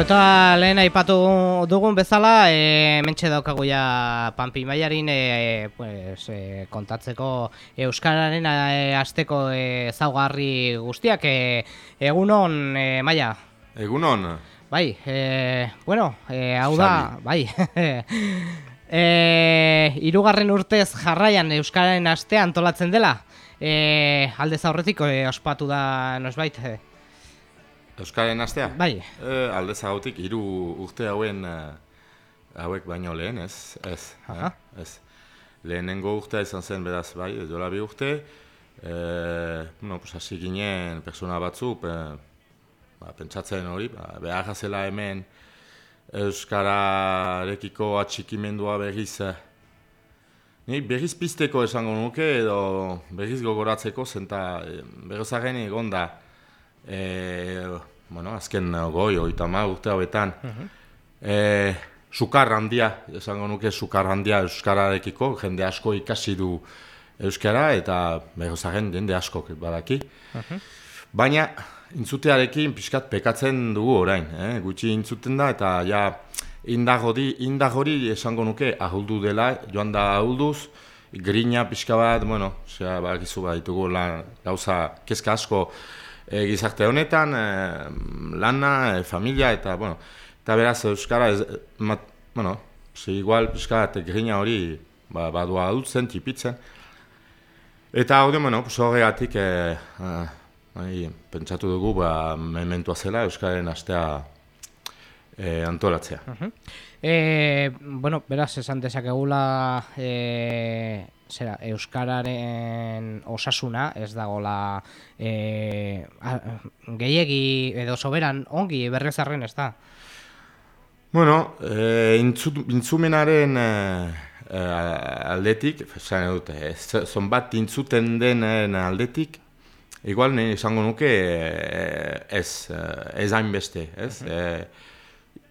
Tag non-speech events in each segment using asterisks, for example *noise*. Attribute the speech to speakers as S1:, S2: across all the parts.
S1: Eta lehen aipatu dugun bezala, e, mentxe daukagu ja Pampi Maiarin e, pues, e, kontatzeko Euskararen e, asteko e, zaugarri guztiak. E, egunon, e, Maia?
S2: Egunon?
S1: Bai, e, bueno, e, hau da, bai. *laughs* e, irugarren urtez jarraian Euskararen astea antolatzen dela. E, alde zaurretik e, ospatu da nosbait, e,
S2: Euskaren astea?
S1: Bai.
S2: E, alde zagautik, hiru urte hauen uh, hauek baino lehen, ez? Ez,
S1: Aha.
S2: eh? ez. Lehenengo urtea izan zen beraz, bai, dola bi urte. E, no, pues, hasi ginen persona batzuk, e, ba, pentsatzen hori, ba, behar zela hemen Euskararekiko atxikimendua berriz eh, Ni berriz pizteko esango nuke edo berriz gogoratzeko zenta berrozaren egon da e, bueno, azken goi, oita ma urte hauetan e, sukar handia, esango nuke sukar handia Euskararekiko, jende asko ikasi du Euskara eta berrozaren jende asko badaki. Baina intzutearekin pixkat pekatzen dugu orain, eh? gutxi intzuten da eta ja indar hori esango nuke ahuldu dela, joan da ahulduz, grina pixka bat, bueno, zera, bakizu bat ditugu lan, gauza kezka asko e, gizarte honetan, e, lana, e, familia eta, bueno, eta beraz Euskara, ez, mat, bueno, ze igual bat grina hori ba, badua ahultzen, tipitzen, Eta hori, bueno, horregatik eh, eh, bai, pentsatu dugu ba, mementua zela Euskaren astea eh, antolatzea.
S1: E, bueno, beraz, esan dezakegula e, zera, Euskararen osasuna, ez dagola e, gehiegi edo soberan ongi berrezarren ez da.
S2: Bueno, intzu, intzumenaren eh, eh, aldetik, esan dute, eh, zonbat intzuten denen aldetik, igual nire esango nuke eh, ez, eh, ez hainbeste, ez? Eh,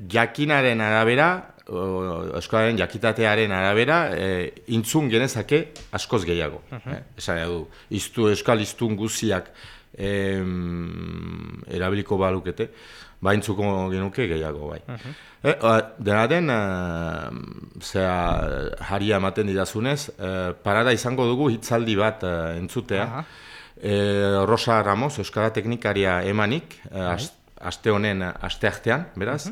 S2: jakinaren arabera, o, eskolaren jakitatearen arabera, e, intzun genezake askoz gehiago. eh? Esan du, iztu, euskal iztun guziak em, erabiliko balukete, ba intzuko genuke gehiago bai. E, a, dena den, e, zera, jaria ematen didazunez, e, parada izango dugu hitzaldi bat e, entzutea.
S1: Aha.
S2: E, Rosa Ramos, Euskara Teknikaria emanik, e, ast- aste honen asteartean, beraz,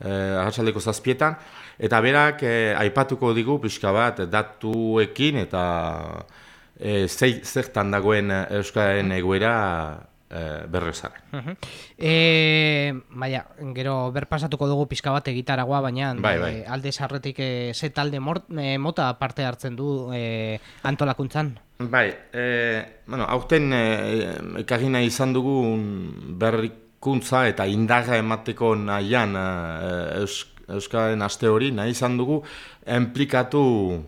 S2: e, arratsaldeko zazpietan, eta berak e, aipatuko digu pixka bat datuekin eta e, zei, zertan dagoen Euskararen egoera e, berrezaren.
S1: E, baina, gero berpasatuko dugu pixka bat egitaragoa, baina
S2: Bai, bai.
S1: e, alde sarretik e, ze talde mort, e, mota parte hartzen du e, antolakuntzan.
S2: Bai, e, bueno, aurten e, ekarri nahi izan dugun berrikuntza eta indarra emateko nahian e, Eus, Euskaren aste hori nahi izan dugu enplikatu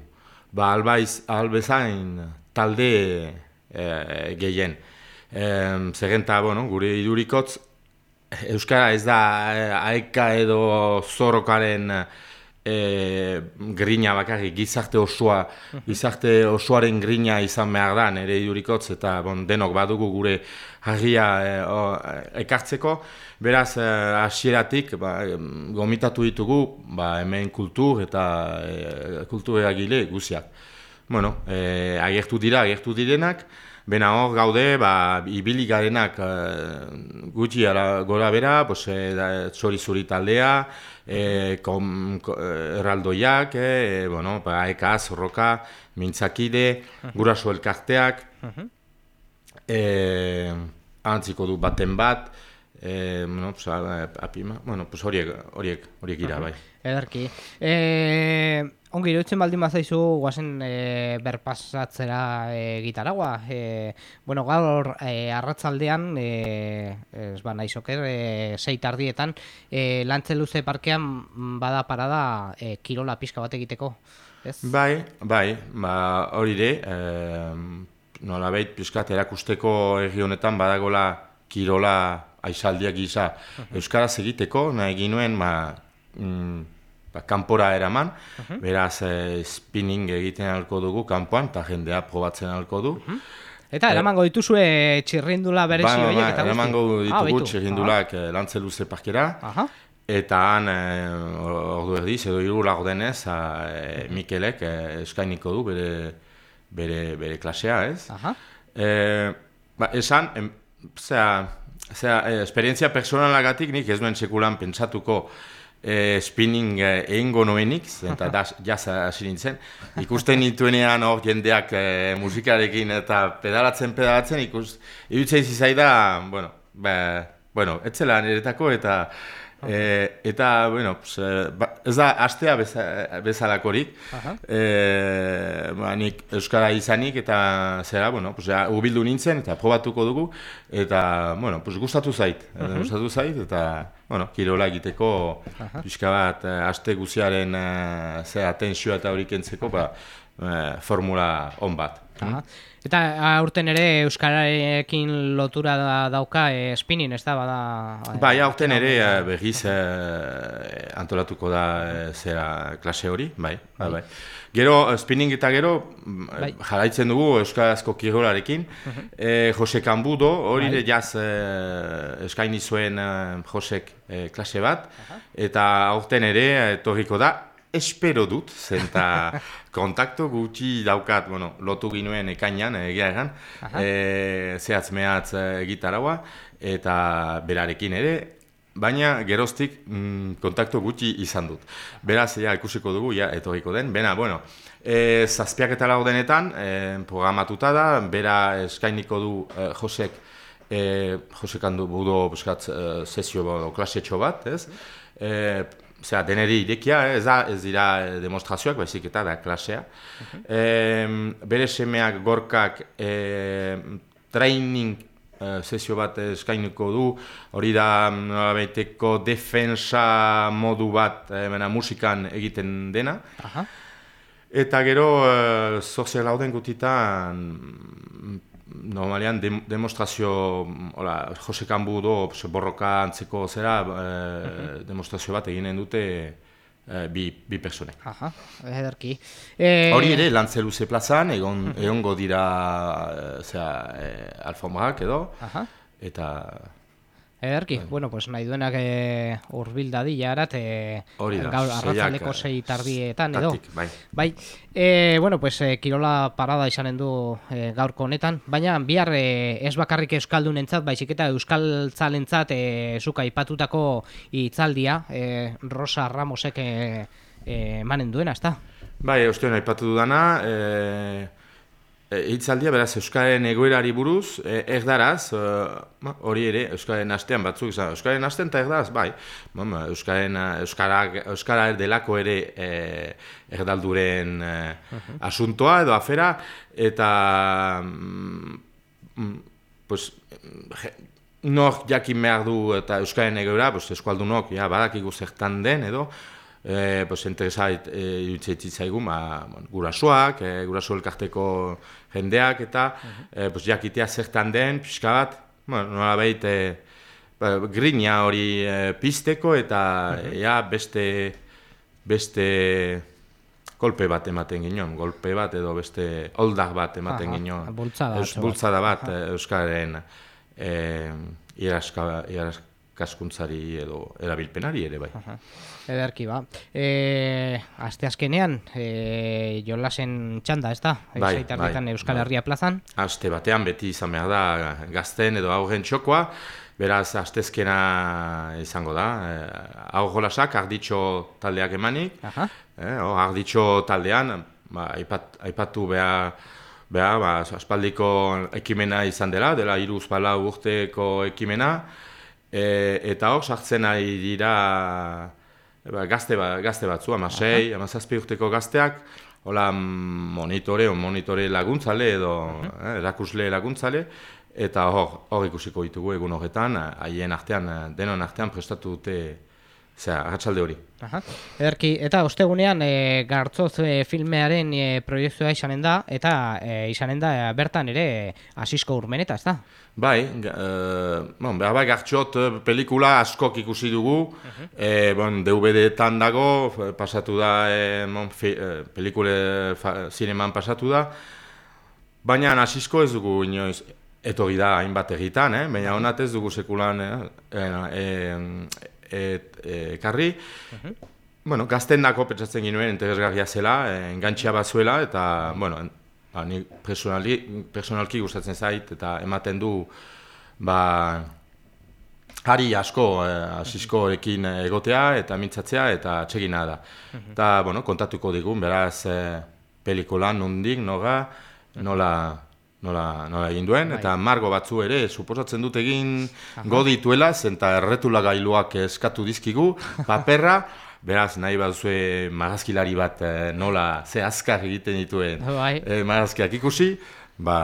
S2: ba, albaiz, albezain talde e, gehien. E, Zerrenta, bueno, gure idurikotz, Euskara ez da eh, aeka edo zorrokaren e, grina bakarrik, gizarte osoa, gizarte osoaren grina izan behar da, nire idurikotz, eta bon, denok badugu gure harria e, o, ekartzeko. Beraz, e, hasieratik ba, em, gomitatu ditugu ba, hemen kultur eta e, kultur eragile guziak. Bueno, e, agertu dira, agertu direnak, Bena hor gaude, ba, ibili garenak eh, gutxi ara, gora bera, pues, e, da, txori zuri taldea, e, kom, ko, eh, erraldoiak, e, bueno, ba, eka, zorroka, mintzakide, guraso elkarteak, e, antziko du baten bat, e, bueno, pues, a- apima, bueno, pues horiek, horiek, horiek gira, bai.
S1: Ederki. E, ongi iruditzen baldin bazaizu, guazen e, berpasatzera e, gitaragua. E, bueno, gaur e, arratzaldean, e, ez ba naizoker, e, sei tardietan, e, Lantzeluze parkean mm, bada parada e, kirola pixka bat egiteko. Ez?
S2: Bai, bai, ba, hori de, e, nolabait pixkat erakusteko herri honetan badagola kirola aizaldiak gisa Euskaraz egiteko, nahi ginuen, ba, mm, ba, kanpora eraman, beraz e, spinning egiten alko dugu kanpoan, eta jendea probatzen alko du.
S1: Eta eramango dituzue txirrindula berezi
S2: Ba,
S1: horiek
S2: ba,
S1: eta
S2: eramango
S1: Ah,
S2: ditugu
S1: baitu.
S2: txirrindulak ah. lantzeluze parkera,
S1: Aha.
S2: eta han e, ordu erdiz edo hiru denez e, Mikelek e, eskainiko du bere, bere, bere klasea, ez?
S1: Aha.
S2: E, ba, esan, em, zera, zera, esperientzia personalagatik nik ez nuen sekulan pentsatuko e, spinning e, egingo noenik, eta *laughs* da, jaz hasi nintzen. Ikusten nituenean hor jendeak e, musikarekin eta pedalatzen, pedalatzen, ikus, irutzen zizaida, bueno, ba, bueno, etzela niretako eta E, eta, bueno, pues, e, ba, ez da, astea beza, bezalakorik. E, ba, nik Euskara izanik eta zera, bueno, pues, ja, ubildu nintzen eta probatuko dugu. Eta, bueno, pues, gustatu zait. Uh -huh. Gustatu zait eta, bueno, kirola egiteko pixka bat, aste guziaren zera, tensioa eta horik entzeko, ba, formula on bat.
S1: Aha. Eta aurten ere euskararekin lotura da, dauka e, spinning, ez da bada?
S2: Bai, aurten ere e, berriz e, antolatuko da e, zera klase hori, bai, bai, bai. Gero, spinning eta gero, bai. jarraitzen dugu euskarazko kirolarekin, uh -huh. e, Jose Kambudo, hori bai. jaz e, eskaini zuen e, Josek e, klase bat, eta aurten ere etorriko da, espero dut, zenta *laughs* kontakto gutxi daukat, bueno, lotu ginuen ekainan, egia egan, e, zehatz mehatz egitaraua, eta berarekin ere, baina geroztik mm, kontakto gutxi izan dut. Beraz, ja, ikusiko dugu, ja, etoriko den, bena, bueno, e, zazpiak eta lau denetan, e, programatuta da, bera eskainiko du e, Josek, e, Josek handu budo, buskatz, e, sesio, klasetxo bat, ez? E, Zera, deneri irekia, eh? ez, da, ez dira eh, demonstrazioak, baizik eta da klasea. Uh bere semeak gorkak e, training e, sesio bat eskainuko du, hori da baiteko defensa modu bat e, musikan egiten dena. Eta gero, e, sozial hauden gutitan, normalean de, demonstrazio, hola, Jose Kambu do, borroka antzeko zera, e, demonstrazio bat eginen dute e, bi, bi personek.
S1: Aha, ederki.
S2: E... Hori ere, lantzeluze plazan, egon, egongo dira, zera, e, alfombrak edo, Aha. eta...
S1: Ederki, bai. bueno, pues nahi duenak e, urbil dadila arat, e, gaur arratzaleko sei tardietan edo.
S2: bai.
S1: bai. E, bueno, pues e, kirola parada izanen du e, gaurko honetan, baina bihar e, ez bakarrik euskaldun entzat, baizik eta euskal zalentzat e, zuka ipatutako itzaldia, e, Rosa Ramosek e, e, duena, ezta?
S2: Bai, eusten aipatu dudana, e, E, hitzaldia, beraz, Euskaren egoerari buruz, e, erdaraz, e, hori ere, Euskaren astean batzuk, izan, Euskaren astean eta erdaraz, bai, Mama, Euskaren, Euskara, Euskara delako ere e, erdalduren e, asuntoa edo afera, eta, mm, mm pues, nor jakin behar du eta Euskaren egoera, pues, eskualdunok, ja, badakigu zertan den, edo, e, pues, interesait e, zaigu, ma, bon, gurasoak, e, guraso elkarteko jendeak, eta uh -huh. e, pues, jakitea zertan den, pixka bat, bueno, nola behit, e, ba, grina hori e, pisteko, eta uh ja, beste, beste golpe bat ematen ginen, golpe bat edo beste oldak bat ematen uh ginen, bultzada bat, Euskaren e, iraska, kaskuntzari edo erabilpenari ere bai. Aha.
S1: Ederki ba. E, aste azkenean, e, jolasen txanda, ez da? Bai, bai, Euskal bai. Herria plazan.
S2: Aste batean beti izan behar da gazten edo aurren txokoa, beraz astezkena izango da. E, Aur jolasak, arditxo taldeak emanik. Aha. E, o, arditxo taldean, ba, aipat, aipatu behar, Beha, ba, aspaldiko ekimena izan dela, dela iruz bala urteko ekimena, e, eta hor sartzen ari dira Eba, gazte, ba, gazte batzu, ama sei, ama zazpi urteko gazteak, hola monitore, monitore laguntzale edo uh -huh. eh, erakusle laguntzale, eta hor, hor ikusiko ditugu egun horretan, haien artean, denon artean prestatu dute Zera, agatxalde hori.
S1: Aha. Ederki, eta ostegunean e, gartzoz e, filmearen e, proiektua izanen da, eta e, izanen da bertan ere asisko urmeneta, ez da?
S2: Bai, e, bon, behar bai gartxot pelikula askok ikusi dugu, uh -huh. e, bon, DVD-etan dago, pasatu da, e, bon, fi, e, pelikule zineman pasatu da, baina asisko ez dugu inoiz, eto da hainbat egitan, eh? baina honat ez dugu sekulan, eh? e, e, et, ekarri. Bueno, gazten dako pentsatzen ginuen interesgarria zela, eh, engantxia bazuela, eta, bueno, ba, ni personalki, personalki gustatzen zait, eta ematen du, ba, Hari asko, eh, asiskoekin egotea eta mintzatzea eta txegina da. Eta, bueno, kontatuko digun, beraz, eh, pelikola nondik, noga, nola, nola, nola egin duen, bai. eta margo batzu ere, suposatzen dut egin godituela, zenta erretula gailuak eskatu dizkigu, *laughs* paperra, beraz, nahi bat zuen magazkilari bat eh, nola, ze azkar egiten dituen
S1: bai.
S2: eh, magazkiak ikusi, ba,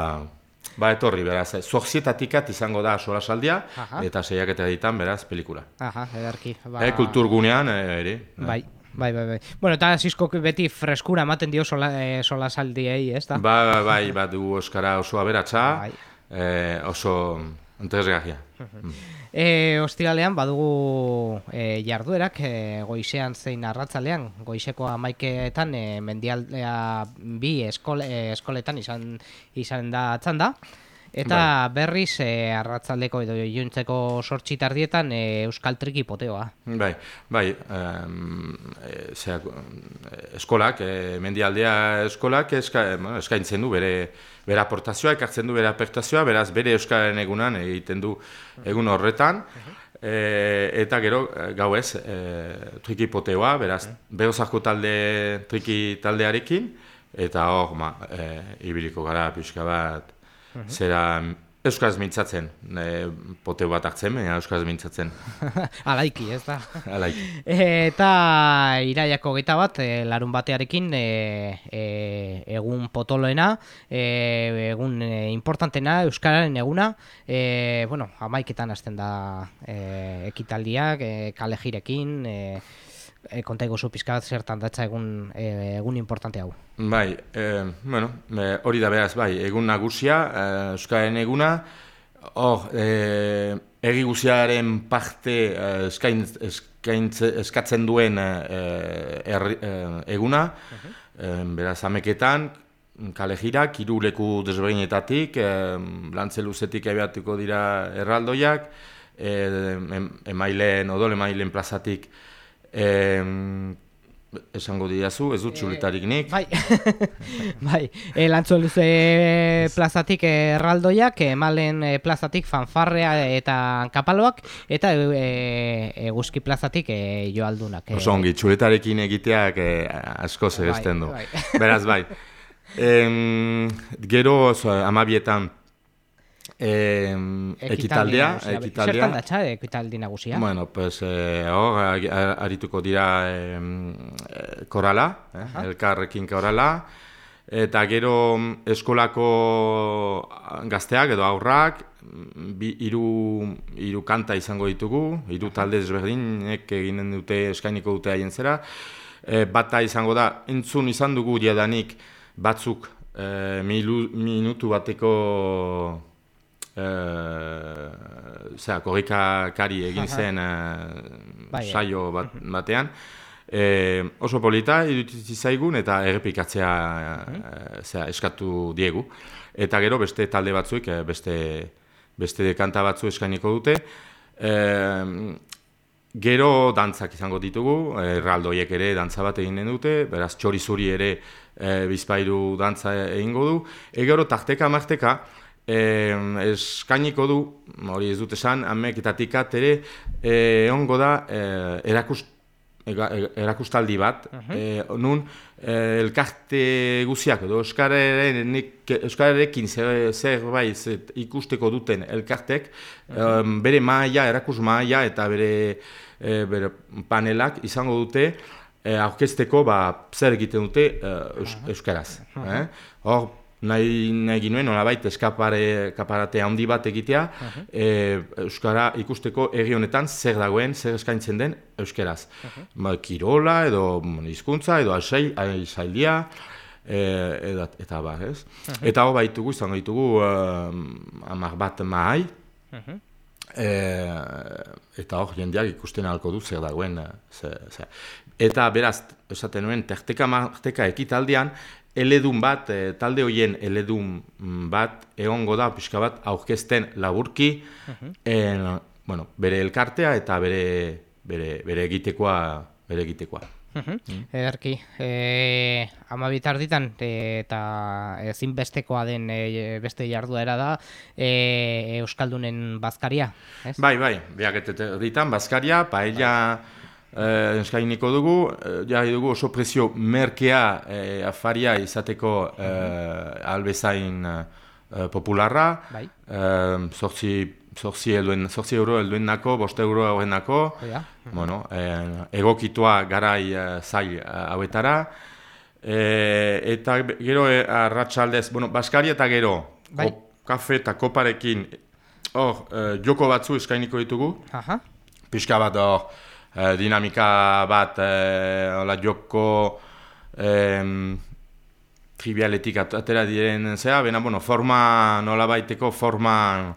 S2: Ba, etorri, beraz, zorzietatikat izango da sola saldia, eta seiak eta ditan, beraz, pelikula.
S1: Aha, edarki.
S2: Ba... E, kultur gunean, e, ere.
S1: Bai, bai, bai, bai. Bueno, eta Sisko beti freskura ematen dio sola, e, sola saldiei, ez da?
S2: Ba, bai, bai, ba, du Oskara oso aberatsa, bai. e, oso entresgahia. *laughs*
S1: E, ostiralean badugu e, jarduerak e, goizean zein arratzalean goizeko amaiketan e, mendialdea bi eskole, eskoletan izan, izan da atzan da Eta bai. berriz e, arratzaldeko edo juntzeko sortxi tardietan e, Euskal Triki poteoa.
S2: Bai, bai, um, e, zeak, eskolak, e, mendialdea eskolak eska, eskaintzen du bere, bere aportazioa, ekartzen du bere aportazioa, beraz bere Euskaren egunan egiten du egun horretan. E, eta gero, gau ez, e, triki poteoa, beraz, behozako talde triki taldearekin, eta hor, ma, e, ibiliko gara pixka bat, -hmm. Zera, Euskaz mintzatzen, e, poteu bat hartzen, baina Euskaz mintzatzen. *laughs*
S1: Alaiki, ez da. *laughs*
S2: Alaiki.
S1: eta iraiako geta bat, e, larun batearekin, e, e, egun potoloena, e, egun e, importantena, Euskararen eguna, e, bueno, amaiketan hasten da e, ekitaldiak, e, kale jirekin, e, e, konta egozu pizkat zertan datza egun e, egun importante hau.
S2: Bai, e, bueno, hori da beraz, bai, egun nagusia, e, Euskaren eguna, hor, e, egi guziaren parte eskain, eskain, eskatzen duen e, e, eguna, e, beraz, ameketan, kale jirak, iruleku desberdinetatik, e, lantzeluzetik ebeatuko dira erraldoiak, e, emailen, odol emailen plazatik, Eh, esango diazu, ez dut eh, txuletarik nik.
S1: bai, *laughs* bai. E, lantzo luze plazatik erraldoiak, emalen plazatik fanfarrea eta kapaloak, eta eguzki plazatik e, joaldunak.
S2: Oso ongi, txuletarekin egiteak e, asko zeresten du. Bai, bai. Beraz, bai. *laughs* Em, gero, amabietan, Eh, ekitaldea,
S1: ekitaldea. Zertan datza ekitaldi nagusia?
S2: Bueno, pues eh, hor arituko dira eh, korala, eh, elkarrekin korala, eta gero eskolako gazteak edo aurrak, bi, iru, iru kanta izango ditugu, iru talde desberdinek eginen dute eskainiko dute haien zera, eh, bata izango da, entzun izan dugu diadanik batzuk eh, minutu bateko uh, korrika kari egin zen uh, saio bat, batean. E, oso polita irutitzi zaigun eta errepikatzea uh, eskatu diegu. Eta gero beste talde batzuek, beste, beste kanta batzu eskainiko dute. E, gero dantzak izango ditugu, erraldoiek ere dantza bat egin dute, beraz txori zuri ere e, bizpairu dantza egingo du. E gero tarteka marteka, eh, eskainiko du, hori ez dut esan, ameketatik ere, eh, ongo da eh, erakust, erakustaldi bat, uh -huh. nun eh, elkarte guziak edo Euskararekin zer, zer ikusteko duten elkartek, bere maia, erakus maia eta bere, eh, bere panelak izango dute, eh, aurkezteko ba, zer egiten dute uh Euskaraz. eh? Hor, nahi, nahi ginuen, nolabait, eskapare, kaparate handi bat egitea, uh Euskara ikusteko egi honetan zer dagoen, zer eskaintzen den Euskaraz. Uh Kirola, edo hizkuntza edo aizaildia, e, eta bar, ez? Eta hor baitugu, izango ditugu, uh, amar bat mahai, eta hor jendeak ikusten halko du zer dagoen. Zer, Eta beraz, esaten nuen, terteka marteka ekitaldian, eledun bat, e, talde hoien eledun bat, egongo da, pixka bat, aurkezten laburki, uh bueno, bere elkartea eta bere, bere, bere egitekoa, bere egitekoa.
S1: Mhm. Ederki, e, ama bitarditan e, eta ezinbestekoa den e, beste jarduera da e, Euskaldunen bazkaria, ez?
S2: Bai, bai, behaketet ditan, bazkaria, paella eh, eskainiko dugu, eh, jarri dugu oso prezio merkea eh, afaria izateko eh, albezain eh, popularra,
S1: Bai.
S2: eh, zortzi, zortzi, elduen, zortzi euro elduen nako, boste euro hauen nako,
S1: Oia.
S2: bueno, eh, egokitua garai eh, zail eh, hauetara, eh, eta gero eh, arratsaldez, bueno, baskari eta gero,
S1: Bai.
S2: kafe eta koparekin, hor, eh, joko batzu eskainiko ditugu,
S1: Aha,
S2: pixka bat hor, eh, dinamika bat, eh, hola joko em, trivialetik at- atera diren zera, bena, bueno, forma, nola baiteko forma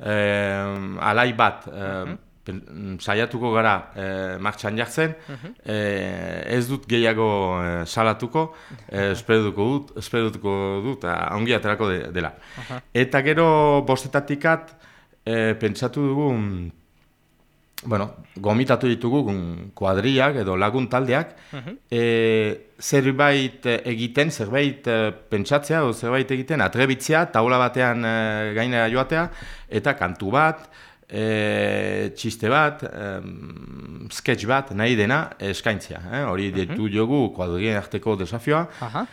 S2: em, alai bat, eh, pen- saiatuko gara eh, martxan jartzen, eh, ez dut gehiago eh, salatuko, eh, *laughs* esperduko dut, esperduko dut, eh, ongi aterako de- dela. Eta gero bostetatikat, eh, pentsatu dugu, mm, bueno, gomitatu ditugu kuadriak edo lagun taldeak, e, zerbait egiten, zerbait eh, pentsatzea edo zerbait egiten, atrebitzea, taula batean e, gainera joatea, eta kantu bat, e, txiste bat, em, sketch bat, nahi dena eskaintzea. Eh? Hori ditu jogu kuadrien arteko desafioa.
S1: aha,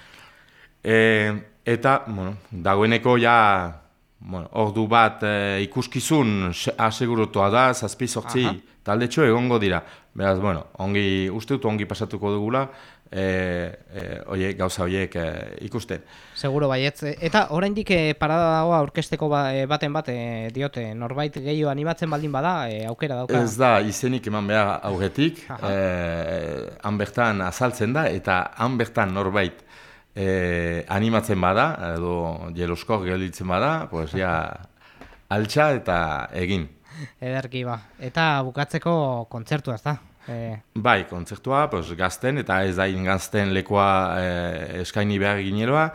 S2: E, eta, bueno, dagoeneko ja, bueno, ordu bat e, ikuskizun se- asegurutua da, zazpi sortzi
S1: Aha.
S2: taldetxo egongo dira. Beraz, bueno, ongi, uste dut ongi pasatuko dugula, e, e, oie, gauza horiek e, ikusten.
S1: seguro baietz. Eta oraindik e, parada dago aurkesteko ba, e, baten bat e, diote, norbait gehiago animatzen baldin bada, e, aukera dauka.
S2: Ez da izenik eman behar aurretik,
S1: Aha.
S2: e, han bertan azaltzen da, eta han bertan norbait e, animatzen bada, edo jeloskor gelditzen bada, pues ja, *laughs* altxa eta egin.
S1: Ederki ba. Eta bukatzeko kontzertu ez da. E,
S2: Bai, kontzertua, pues, gazten, eta ez da gazten lekoa eh, eskaini behar gineroa,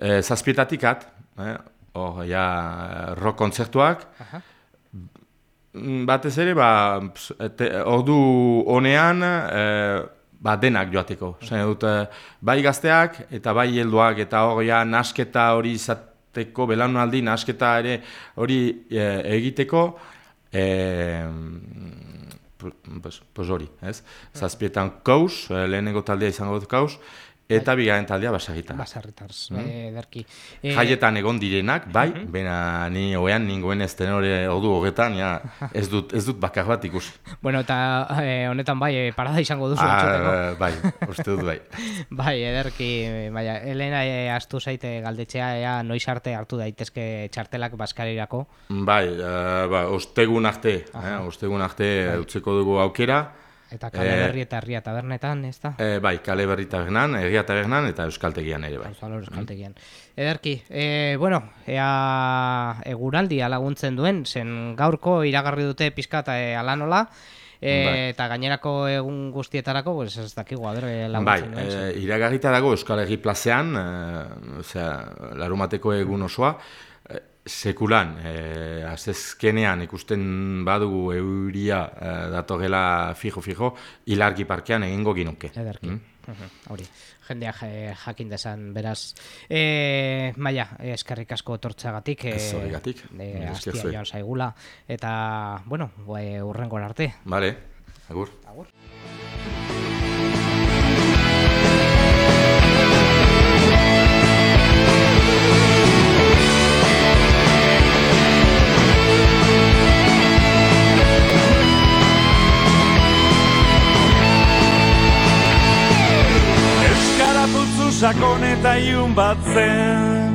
S2: eh, zazpietatik at, eh, hor, ja, rock kontzertuak,
S1: aha,
S2: Mm, batez ere, ba, te, ordu honean, eh, ba, denak joateko. Zain dut, eh, bai gazteak, eta bai helduak, eta hor, ja, nasketa hori izateko, belaunaldi, nasketa ere hori eh, egiteko, pues, pues hori, ez? Zazpietan kaus, eh, lehenengo taldea izango dut kaus, eta bigarren taldea basagita.
S1: baserritars, e, ederki. E,
S2: Jaietan egon direnak, bai, bena ni oean ningoen ez tenore ordu horretan, ja, ez dut, ez dut bakar bat ikusi. *laughs*
S1: Bueno, eta e, honetan bai, e, parada izango duzu.
S2: Ah, *laughs* bai, uste dut bai. *laughs*
S1: Bai, ederki, baina, Elena e, astu zaite galdetxea, ea noiz arte hartu daitezke txartelak baskarirako.
S2: Bai, eh, ba, ostegun arte, eh, ostegun arte utzeko dugu aukera,
S1: Eta kale
S2: Eh,
S1: berri eta herria tabernetan, ez da?
S2: eh, bai, kale berri tabernan, egia tabernan, eta euskaltegian ere bai.
S1: Gauzalor euskaltegian. Ederki, e, bueno, ea eguraldia laguntzen duen, zen gaurko iragarri dute pizkata e, alanola, e,
S2: Bai.
S1: eta gainerako egun guztietarako, pues ez dakigu, a ber, e,
S2: Bai,
S1: laguntzen zen.
S2: e, iragarrita dago Euskal Herri plazean, e, osea, larumateko egun osoa, e, sekulan, e, azezkenean ikusten badugu euria e, datorrela fijo-fijo, ilargi parkean egingo ginuke.
S1: Ederki. Mhm, Hori, jendea ja- jakin desan, beraz. E, maia, eskerrik asko tortzagatik. E,
S2: Ez horregatik,
S1: E,
S2: zuei.
S1: joan zaigula. Eta, bueno, urrengor arte.
S2: Vale, agur.
S1: Agur.
S3: Sakon eta iun bat zen